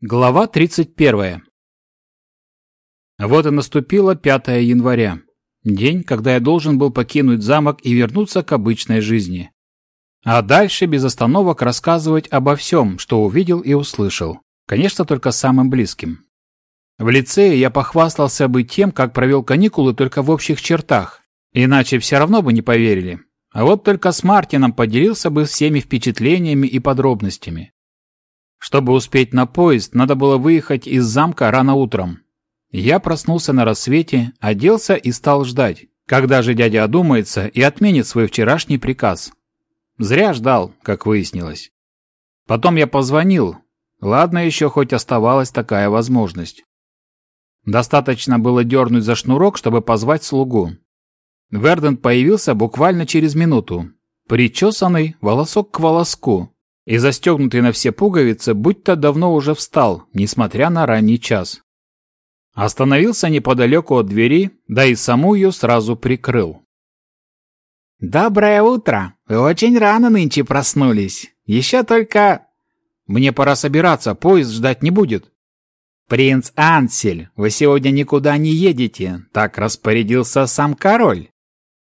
Глава 31. Вот и наступило 5 января. День, когда я должен был покинуть замок и вернуться к обычной жизни. А дальше без остановок рассказывать обо всем, что увидел и услышал. Конечно, только самым близким. В лицее я похвастался бы тем, как провел каникулы только в общих чертах. Иначе все равно бы не поверили. А вот только с Мартином поделился бы всеми впечатлениями и подробностями. Чтобы успеть на поезд, надо было выехать из замка рано утром. Я проснулся на рассвете, оделся и стал ждать, когда же дядя одумается и отменит свой вчерашний приказ. Зря ждал, как выяснилось. Потом я позвонил. Ладно, еще хоть оставалась такая возможность. Достаточно было дернуть за шнурок, чтобы позвать слугу. Верден появился буквально через минуту. Причесанный, волосок к волоску, и застегнутый на все пуговицы, будто давно уже встал, несмотря на ранний час. Остановился неподалеку от двери, да и саму ее сразу прикрыл. «Доброе утро! Вы очень рано нынче проснулись. Еще только...» «Мне пора собираться, поезд ждать не будет». «Принц Ансель, вы сегодня никуда не едете, так распорядился сам король.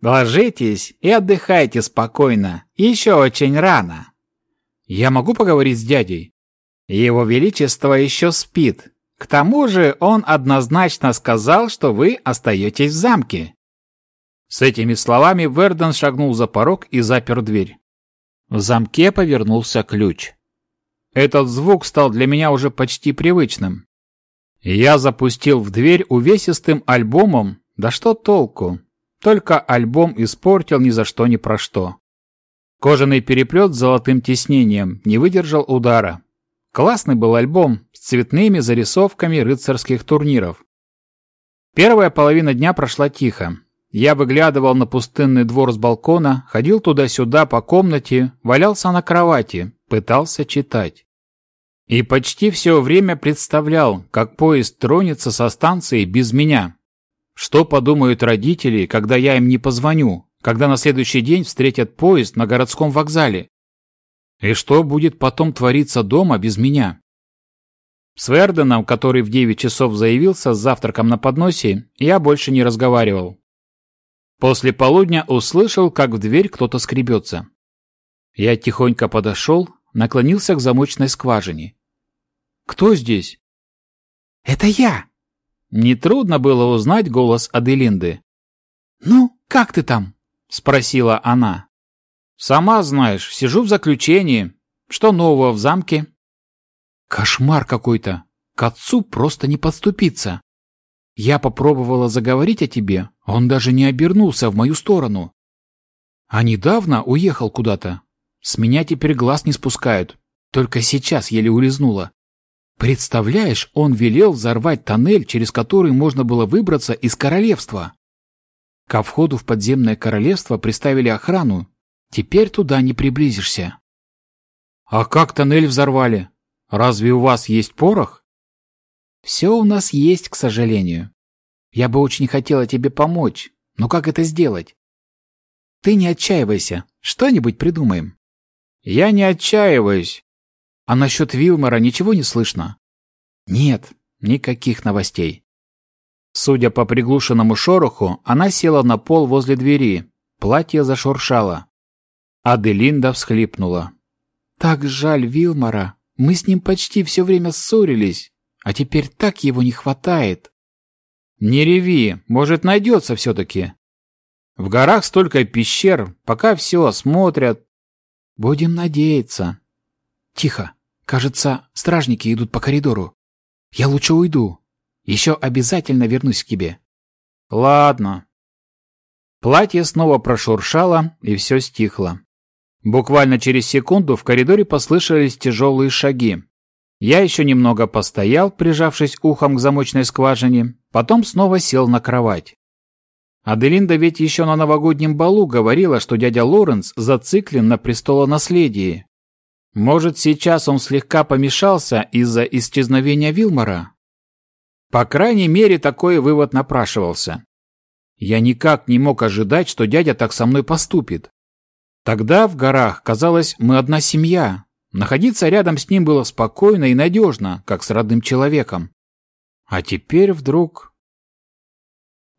Ложитесь и отдыхайте спокойно, еще очень рано». Я могу поговорить с дядей? Его Величество еще спит. К тому же он однозначно сказал, что вы остаетесь в замке. С этими словами Верден шагнул за порог и запер дверь. В замке повернулся ключ. Этот звук стал для меня уже почти привычным. Я запустил в дверь увесистым альбомом, да что толку? Только альбом испортил ни за что ни про что. Кожаный переплет с золотым тиснением не выдержал удара. Классный был альбом с цветными зарисовками рыцарских турниров. Первая половина дня прошла тихо. Я выглядывал на пустынный двор с балкона, ходил туда-сюда по комнате, валялся на кровати, пытался читать. И почти все время представлял, как поезд тронется со станции без меня. Что подумают родители, когда я им не позвоню, когда на следующий день встретят поезд на городском вокзале? И что будет потом твориться дома без меня? С Верденом, который в 9 часов заявился с завтраком на подносе, я больше не разговаривал. После полудня услышал, как в дверь кто-то скребется. Я тихонько подошел, наклонился к замочной скважине. «Кто здесь?» «Это я!» Нетрудно было узнать голос Аделинды. «Ну, как ты там?» — спросила она. «Сама знаешь, сижу в заключении. Что нового в замке?» «Кошмар какой-то. К отцу просто не подступиться. Я попробовала заговорить о тебе, он даже не обернулся в мою сторону. А недавно уехал куда-то. С меня теперь глаз не спускают. Только сейчас еле улизнула. Представляешь, он велел взорвать тоннель, через который можно было выбраться из королевства. Ко входу в подземное королевство приставили охрану. Теперь туда не приблизишься. А как тоннель взорвали? Разве у вас есть порох? Все у нас есть, к сожалению. Я бы очень хотела тебе помочь, но как это сделать? Ты не отчаивайся, что-нибудь придумаем. Я не отчаиваюсь. А насчет Вилмора ничего не слышно? Нет, никаких новостей. Судя по приглушенному шороху, она села на пол возле двери. Платье зашуршало. Аделинда всхлипнула. «Так жаль Вилмора. Мы с ним почти все время ссорились, а теперь так его не хватает». «Не реви, может, найдется все-таки. В горах столько пещер, пока все осмотрят». «Будем надеяться». «Тихо. Кажется, стражники идут по коридору. Я лучше уйду. Еще обязательно вернусь к тебе. Ладно. Платье снова прошуршало, и все стихло. Буквально через секунду в коридоре послышались тяжелые шаги. Я еще немного постоял, прижавшись ухом к замочной скважине, потом снова сел на кровать. Аделинда ведь еще на новогоднем балу говорила, что дядя Лоренс зациклен на престолонаследии. Может, сейчас он слегка помешался из-за исчезновения Вилмора? По крайней мере, такой вывод напрашивался. Я никак не мог ожидать, что дядя так со мной поступит. Тогда в горах, казалось, мы одна семья. Находиться рядом с ним было спокойно и надежно, как с родным человеком. А теперь вдруг...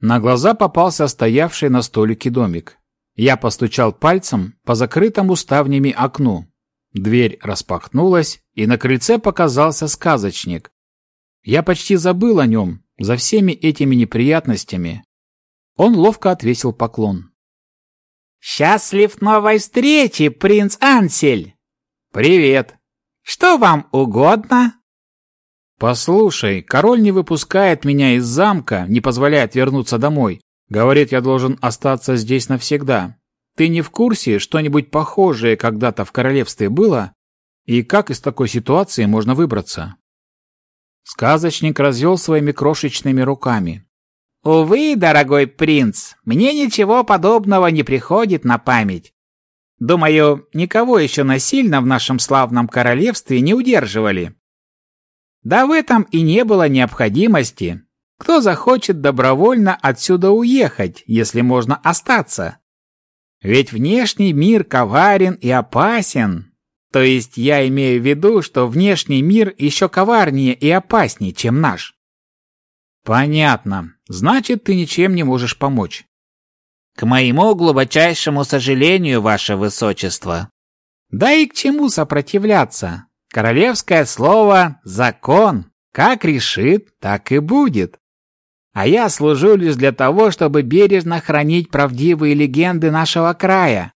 На глаза попался стоявший на столике домик. Я постучал пальцем по закрытому ставнями окну. Дверь распахнулась, и на крыльце показался сказочник. Я почти забыл о нем, за всеми этими неприятностями. Он ловко отвесил поклон. «Счастлив новой встрече, принц Ансель!» «Привет!» «Что вам угодно?» «Послушай, король не выпускает меня из замка, не позволяет вернуться домой. Говорит, я должен остаться здесь навсегда. Ты не в курсе, что-нибудь похожее когда-то в королевстве было? И как из такой ситуации можно выбраться?» Сказочник развел своими крошечными руками. «Увы, дорогой принц, мне ничего подобного не приходит на память. Думаю, никого еще насильно в нашем славном королевстве не удерживали. Да в этом и не было необходимости. Кто захочет добровольно отсюда уехать, если можно остаться? Ведь внешний мир коварен и опасен. То есть я имею в виду, что внешний мир еще коварнее и опаснее, чем наш. Понятно. Значит, ты ничем не можешь помочь. К моему глубочайшему сожалению, ваше высочество. Да и к чему сопротивляться? Королевское слово «закон». Как решит, так и будет. А я служу лишь для того, чтобы бережно хранить правдивые легенды нашего края.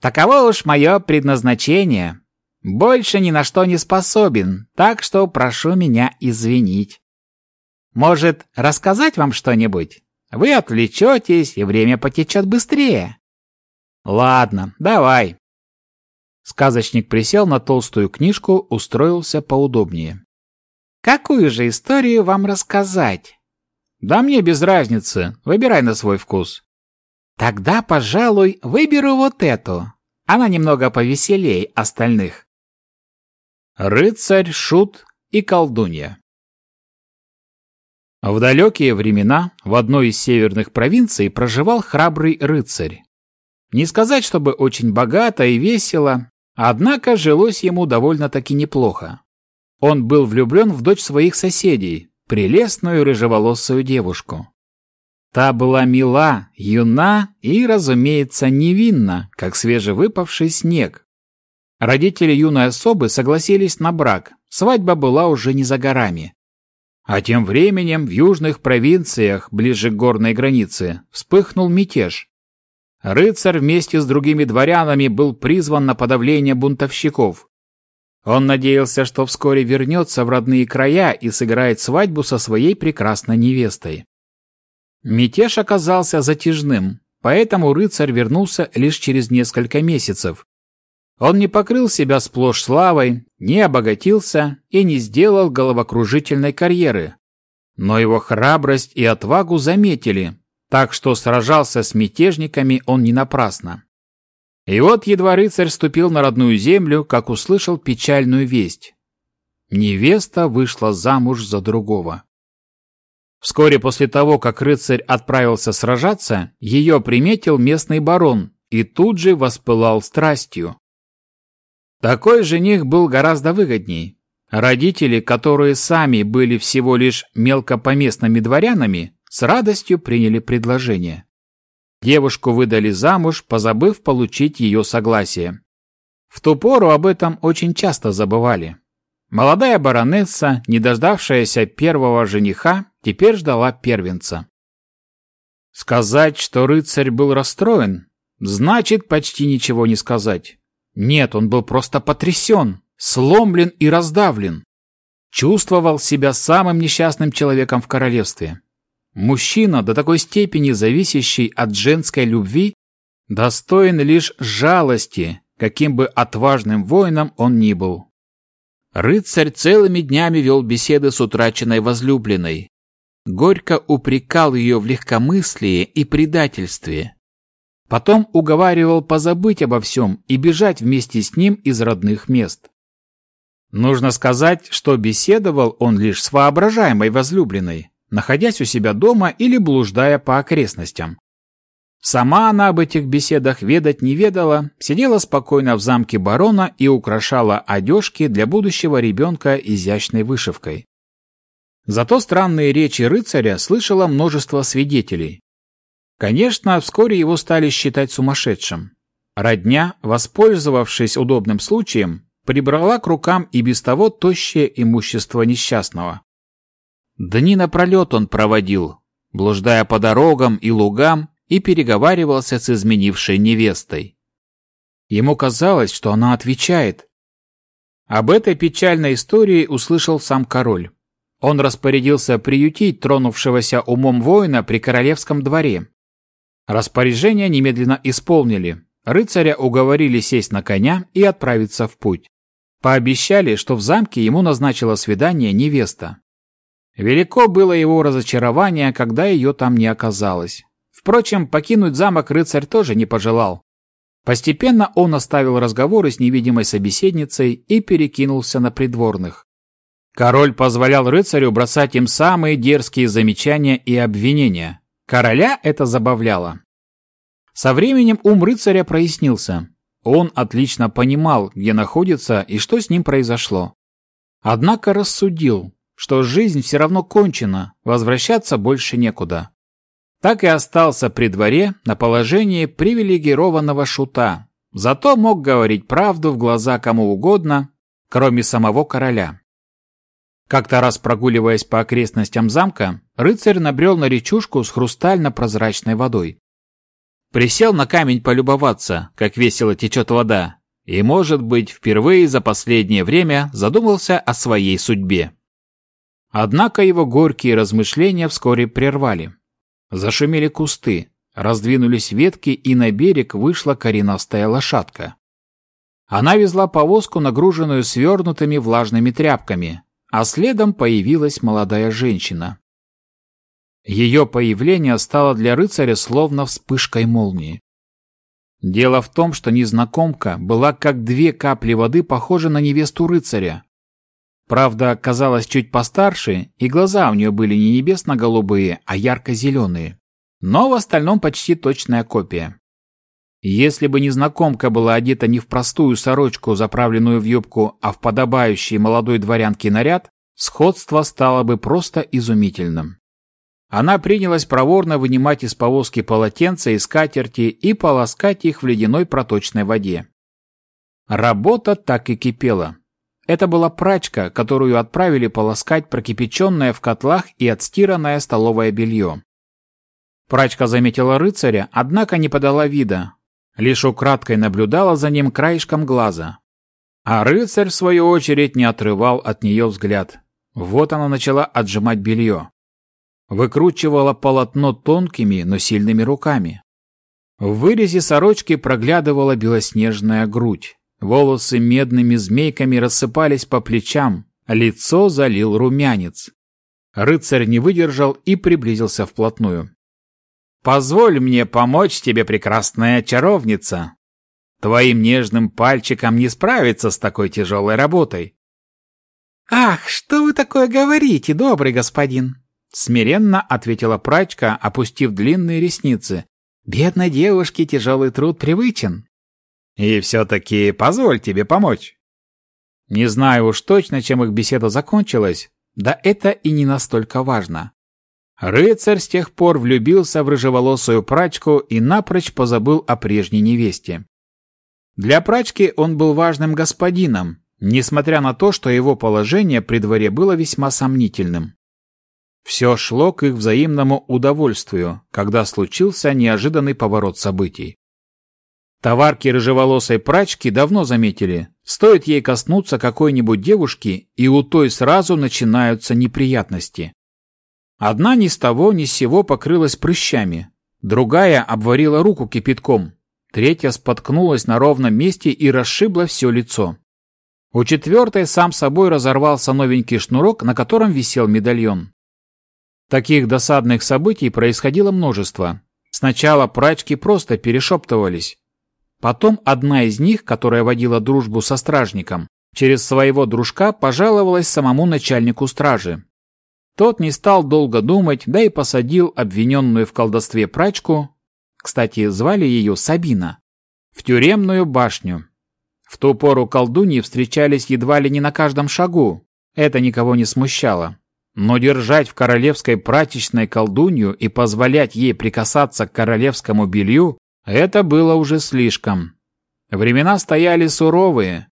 Таково уж мое предназначение. Больше ни на что не способен, так что прошу меня извинить. Может, рассказать вам что-нибудь? Вы отвлечетесь, и время потечет быстрее. Ладно, давай. Сказочник присел на толстую книжку, устроился поудобнее. Какую же историю вам рассказать? Да мне без разницы, выбирай на свой вкус. Тогда, пожалуй, выберу вот эту. Она немного повеселей остальных. Рыцарь, шут и колдунья. В далекие времена в одной из северных провинций проживал храбрый рыцарь. Не сказать, чтобы очень богато и весело, однако жилось ему довольно-таки неплохо. Он был влюблен в дочь своих соседей, прелестную рыжеволосую девушку. Та была мила, юна и, разумеется, невинна, как свежевыпавший снег. Родители юной особы согласились на брак, свадьба была уже не за горами. А тем временем в южных провинциях, ближе к горной границе, вспыхнул мятеж. Рыцарь вместе с другими дворянами был призван на подавление бунтовщиков. Он надеялся, что вскоре вернется в родные края и сыграет свадьбу со своей прекрасной невестой. Мятеж оказался затяжным, поэтому рыцарь вернулся лишь через несколько месяцев, он не покрыл себя сплошь славой, не обогатился и не сделал головокружительной карьеры. Но его храбрость и отвагу заметили, так что сражался с мятежниками он не напрасно. И вот едва рыцарь ступил на родную землю, как услышал печальную весть. Невеста вышла замуж за другого. Вскоре после того, как рыцарь отправился сражаться, ее приметил местный барон и тут же воспылал страстью. Такой жених был гораздо выгодней. Родители, которые сами были всего лишь мелкопоместными дворянами, с радостью приняли предложение. Девушку выдали замуж, позабыв получить ее согласие. В ту пору об этом очень часто забывали. Молодая баронесса, не дождавшаяся первого жениха, теперь ждала первенца. Сказать, что рыцарь был расстроен, значит почти ничего не сказать. Нет, он был просто потрясен, сломлен и раздавлен. Чувствовал себя самым несчастным человеком в королевстве. Мужчина, до такой степени зависящий от женской любви, достоин лишь жалости, каким бы отважным воином он ни был. Рыцарь целыми днями вел беседы с утраченной возлюбленной. Горько упрекал ее в легкомыслии и предательстве. Потом уговаривал позабыть обо всем и бежать вместе с ним из родных мест. Нужно сказать, что беседовал он лишь с воображаемой возлюбленной, находясь у себя дома или блуждая по окрестностям. Сама она об этих беседах ведать не ведала, сидела спокойно в замке барона и украшала одежки для будущего ребенка изящной вышивкой. Зато странные речи рыцаря слышало множество свидетелей. Конечно, вскоре его стали считать сумасшедшим. Родня, воспользовавшись удобным случаем, прибрала к рукам и без того тощее имущество несчастного. Дни напролет он проводил, блуждая по дорогам и лугам, и переговаривался с изменившей невестой. Ему казалось, что она отвечает. Об этой печальной истории услышал сам король. Он распорядился приютить тронувшегося умом воина при королевском дворе. Распоряжение немедленно исполнили. Рыцаря уговорили сесть на коня и отправиться в путь. Пообещали, что в замке ему назначила свидание невеста. Велико было его разочарование, когда ее там не оказалось. Впрочем, покинуть замок рыцарь тоже не пожелал. Постепенно он оставил разговоры с невидимой собеседницей и перекинулся на придворных. Король позволял рыцарю бросать им самые дерзкие замечания и обвинения. Короля это забавляло. Со временем ум рыцаря прояснился. Он отлично понимал, где находится и что с ним произошло. Однако рассудил, что жизнь все равно кончена, возвращаться больше некуда так и остался при дворе на положении привилегированного шута, зато мог говорить правду в глаза кому угодно, кроме самого короля. Как-то раз прогуливаясь по окрестностям замка, рыцарь набрел на речушку с хрустально-прозрачной водой. Присел на камень полюбоваться, как весело течет вода, и, может быть, впервые за последнее время задумался о своей судьбе. Однако его горькие размышления вскоре прервали. Зашумели кусты, раздвинулись ветки, и на берег вышла коренастая лошадка. Она везла повозку, нагруженную свернутыми влажными тряпками, а следом появилась молодая женщина. Ее появление стало для рыцаря словно вспышкой молнии. Дело в том, что незнакомка была как две капли воды похожа на невесту рыцаря, Правда, казалась чуть постарше, и глаза у нее были не небесно-голубые, а ярко-зеленые. Но в остальном почти точная копия. Если бы незнакомка была одета не в простую сорочку, заправленную в юбку, а в подобающий молодой дворянке наряд, сходство стало бы просто изумительным. Она принялась проворно вынимать из повозки полотенца и скатерти и полоскать их в ледяной проточной воде. Работа так и кипела. Это была прачка, которую отправили полоскать прокипяченное в котлах и отстиранное столовое белье. Прачка заметила рыцаря, однако не подала вида, лишь украдкой наблюдала за ним краешком глаза. А рыцарь, в свою очередь, не отрывал от нее взгляд. Вот она начала отжимать белье. Выкручивала полотно тонкими, но сильными руками. В вырезе сорочки проглядывала белоснежная грудь. Волосы медными змейками рассыпались по плечам, лицо залил румянец. Рыцарь не выдержал и приблизился вплотную. «Позволь мне помочь тебе, прекрасная чаровница. Твоим нежным пальчиком не справиться с такой тяжелой работой». «Ах, что вы такое говорите, добрый господин?» Смиренно ответила прачка, опустив длинные ресницы. «Бедной девушке тяжелый труд привычен». И все-таки позволь тебе помочь. Не знаю уж точно, чем их беседа закончилась, да это и не настолько важно. Рыцарь с тех пор влюбился в рыжеволосую прачку и напрочь позабыл о прежней невесте. Для прачки он был важным господином, несмотря на то, что его положение при дворе было весьма сомнительным. Все шло к их взаимному удовольствию, когда случился неожиданный поворот событий. Товарки рыжеволосой прачки давно заметили, стоит ей коснуться какой-нибудь девушки, и у той сразу начинаются неприятности. Одна ни с того ни с сего покрылась прыщами, другая обварила руку кипятком, третья споткнулась на ровном месте и расшибла все лицо. У четвертой сам собой разорвался новенький шнурок, на котором висел медальон. Таких досадных событий происходило множество. Сначала прачки просто перешептывались, Потом одна из них, которая водила дружбу со стражником, через своего дружка пожаловалась самому начальнику стражи. Тот не стал долго думать, да и посадил обвиненную в колдовстве прачку кстати, звали ее Сабина, в тюремную башню. В ту пору колдуньи встречались едва ли не на каждом шагу. Это никого не смущало. Но держать в королевской прачечной колдунью и позволять ей прикасаться к королевскому белью – это было уже слишком. Времена стояли суровые.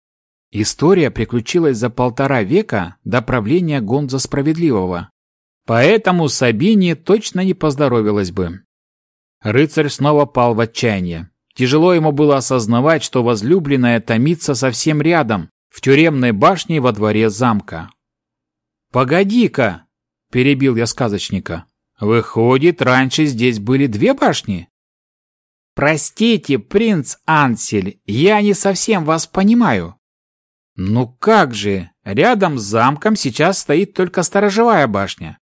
История приключилась за полтора века до правления Гонза Справедливого. Поэтому Сабине точно не поздоровилась бы. Рыцарь снова пал в отчаяние. Тяжело ему было осознавать, что возлюбленная томится совсем рядом, в тюремной башне во дворе замка. «Погоди-ка!» – перебил я сказочника. «Выходит, раньше здесь были две башни?» «Простите, принц Ансель, я не совсем вас понимаю». «Ну как же, рядом с замком сейчас стоит только сторожевая башня.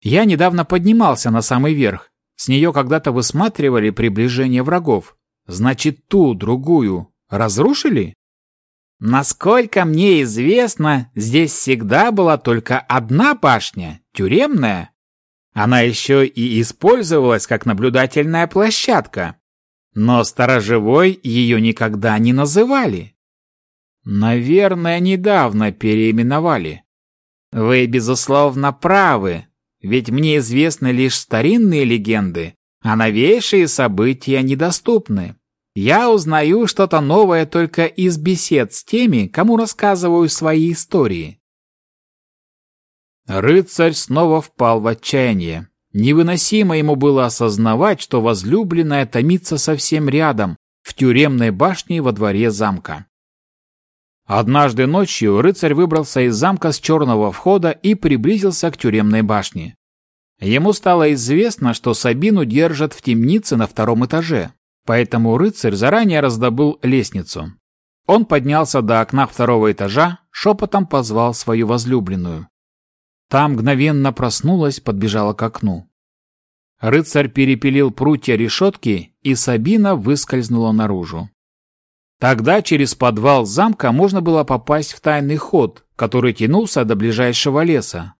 Я недавно поднимался на самый верх. С нее когда-то высматривали приближение врагов. Значит, ту, другую, разрушили?» «Насколько мне известно, здесь всегда была только одна башня, тюремная. Она еще и использовалась как наблюдательная площадка но сторожевой ее никогда не называли. Наверное, недавно переименовали. Вы, безусловно, правы, ведь мне известны лишь старинные легенды, а новейшие события недоступны. Я узнаю что-то новое только из бесед с теми, кому рассказываю свои истории. Рыцарь снова впал в отчаяние. Невыносимо ему было осознавать, что возлюбленная томится совсем рядом, в тюремной башне во дворе замка. Однажды ночью рыцарь выбрался из замка с черного входа и приблизился к тюремной башне. Ему стало известно, что Сабину держат в темнице на втором этаже, поэтому рыцарь заранее раздобыл лестницу. Он поднялся до окна второго этажа, шепотом позвал свою возлюбленную. Та мгновенно проснулась, подбежала к окну. Рыцарь перепилил прутья решетки, и Сабина выскользнула наружу. Тогда через подвал замка можно было попасть в тайный ход, который тянулся до ближайшего леса.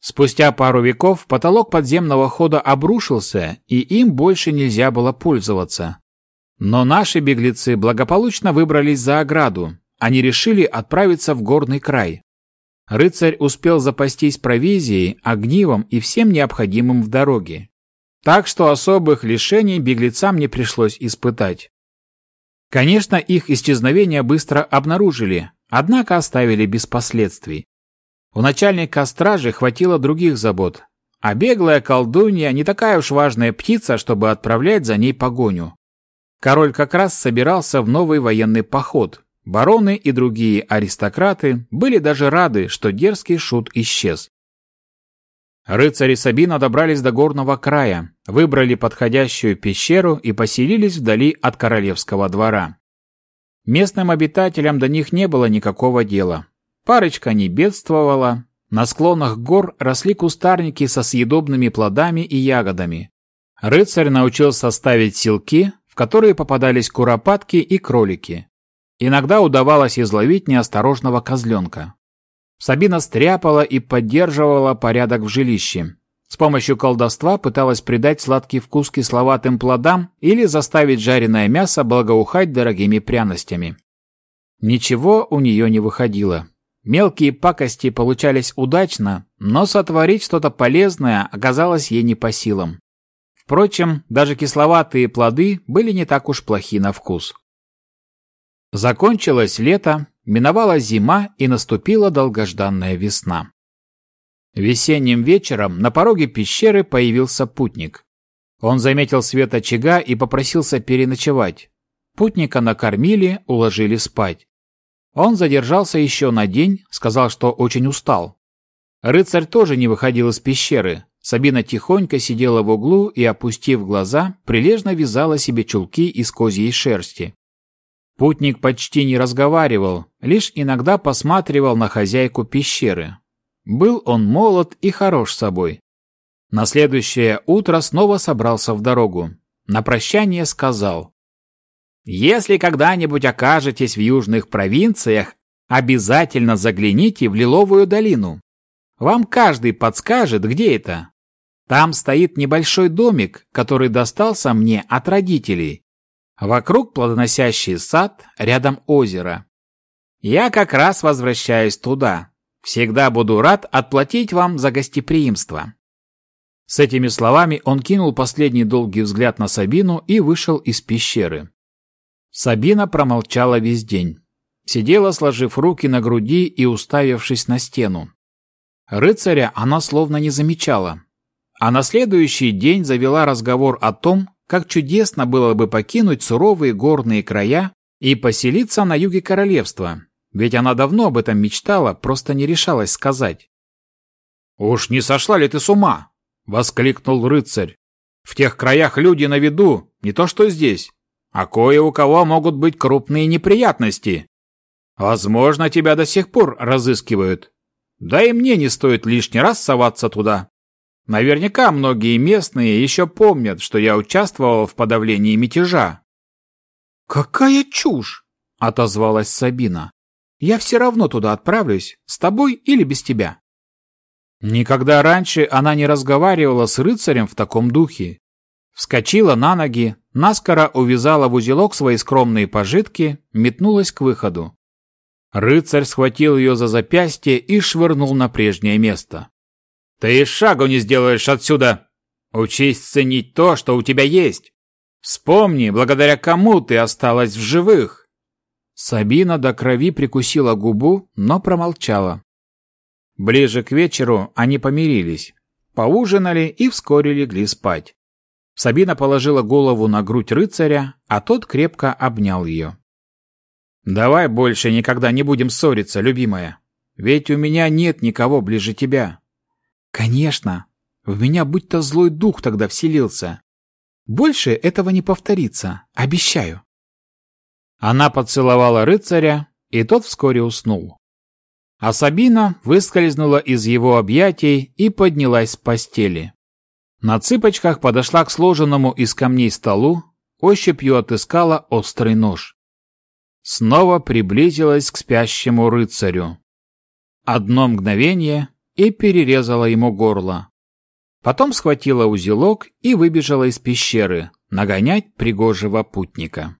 Спустя пару веков потолок подземного хода обрушился, и им больше нельзя было пользоваться. Но наши беглецы благополучно выбрались за ограду. Они решили отправиться в горный край. Рыцарь успел запастись провизией, огнивом и всем необходимым в дороге. Так что особых лишений беглецам не пришлось испытать. Конечно, их исчезновение быстро обнаружили, однако оставили без последствий. У начальника стражи хватило других забот, а беглая колдунья не такая уж важная птица, чтобы отправлять за ней погоню. Король как раз собирался в новый военный поход, Бароны и другие аристократы были даже рады, что дерзкий шут исчез. Рыцари Сабина добрались до горного края, выбрали подходящую пещеру и поселились вдали от королевского двора. Местным обитателям до них не было никакого дела. Парочка не бедствовала, на склонах гор росли кустарники со съедобными плодами и ягодами. Рыцарь научился ставить силки, в которые попадались куропатки и кролики. Иногда удавалось изловить неосторожного козленка. Сабина стряпала и поддерживала порядок в жилище. С помощью колдовства пыталась придать сладкий вкус кисловатым плодам или заставить жареное мясо благоухать дорогими пряностями. Ничего у нее не выходило. Мелкие пакости получались удачно, но сотворить что-то полезное оказалось ей не по силам. Впрочем, даже кисловатые плоды были не так уж плохи на вкус. Закончилось лето, миновала зима и наступила долгожданная весна. Весенним вечером на пороге пещеры появился путник. Он заметил свет очага и попросился переночевать. Путника накормили, уложили спать. Он задержался еще на день, сказал, что очень устал. Рыцарь тоже не выходил из пещеры. Сабина тихонько сидела в углу и, опустив глаза, прилежно вязала себе чулки из козьей шерсти. Путник почти не разговаривал, лишь иногда посматривал на хозяйку пещеры. Был он молод и хорош собой. На следующее утро снова собрался в дорогу. На прощание сказал. «Если когда-нибудь окажетесь в южных провинциях, обязательно загляните в Лиловую долину. Вам каждый подскажет, где это. Там стоит небольшой домик, который достался мне от родителей. Вокруг плодоносящий сад, рядом озеро. Я как раз возвращаюсь туда. Всегда буду рад отплатить вам за гостеприимство. С этими словами он кинул последний долгий взгляд на Сабину и вышел из пещеры. Сабина промолчала весь день. Сидела, сложив руки на груди и уставившись на стену. Рыцаря она словно не замечала. А на следующий день завела разговор о том, как чудесно было бы покинуть суровые горные края и поселиться на юге королевства, ведь она давно об этом мечтала, просто не решалась сказать. «Уж не сошла ли ты с ума?» — воскликнул рыцарь. «В тех краях люди на виду, не то что здесь. А кое у кого могут быть крупные неприятности. Возможно, тебя до сих пор разыскивают. Да и мне не стоит лишний раз соваться туда. Наверняка многие местные еще помнят, что я участвовал в подавлении мятежа». «Какая чушь!» — отозвалась Сабина. «Я все равно туда отправлюсь, с тобой или без тебя». Никогда раньше она не разговаривала с рыцарем в таком духе. Вскочила на ноги, наскоро увязала в узелок свои скромные пожитки, метнулась к выходу. Рыцарь схватил ее за запястье и швырнул на прежнее место. «Ты и шагу не сделаешь отсюда! Учись ценить то, что у тебя есть! Вспомни, благодаря кому ты осталась в живых!» Сабина до крови прикусила губу, но промолчала. Ближе к вечеру они помирились, поужинали и вскоре легли спать. Сабина положила голову на грудь рыцаря, а тот крепко обнял ее. «Давай больше никогда не будем ссориться, любимая. Ведь у меня нет никого ближе тебя». «Конечно. В меня будто злой дух тогда вселился. Больше этого не повторится, обещаю». Она поцеловала рыцаря, и тот вскоре уснул. А Сабина выскользнула из его объятий и поднялась с постели. На цыпочках подошла к сложенному из камней столу, ощупью отыскала острый нож. Снова приблизилась к спящему рыцарю. Одно мгновение и перерезала ему горло. Потом схватила узелок и выбежала из пещеры, нагонять пригожего путника.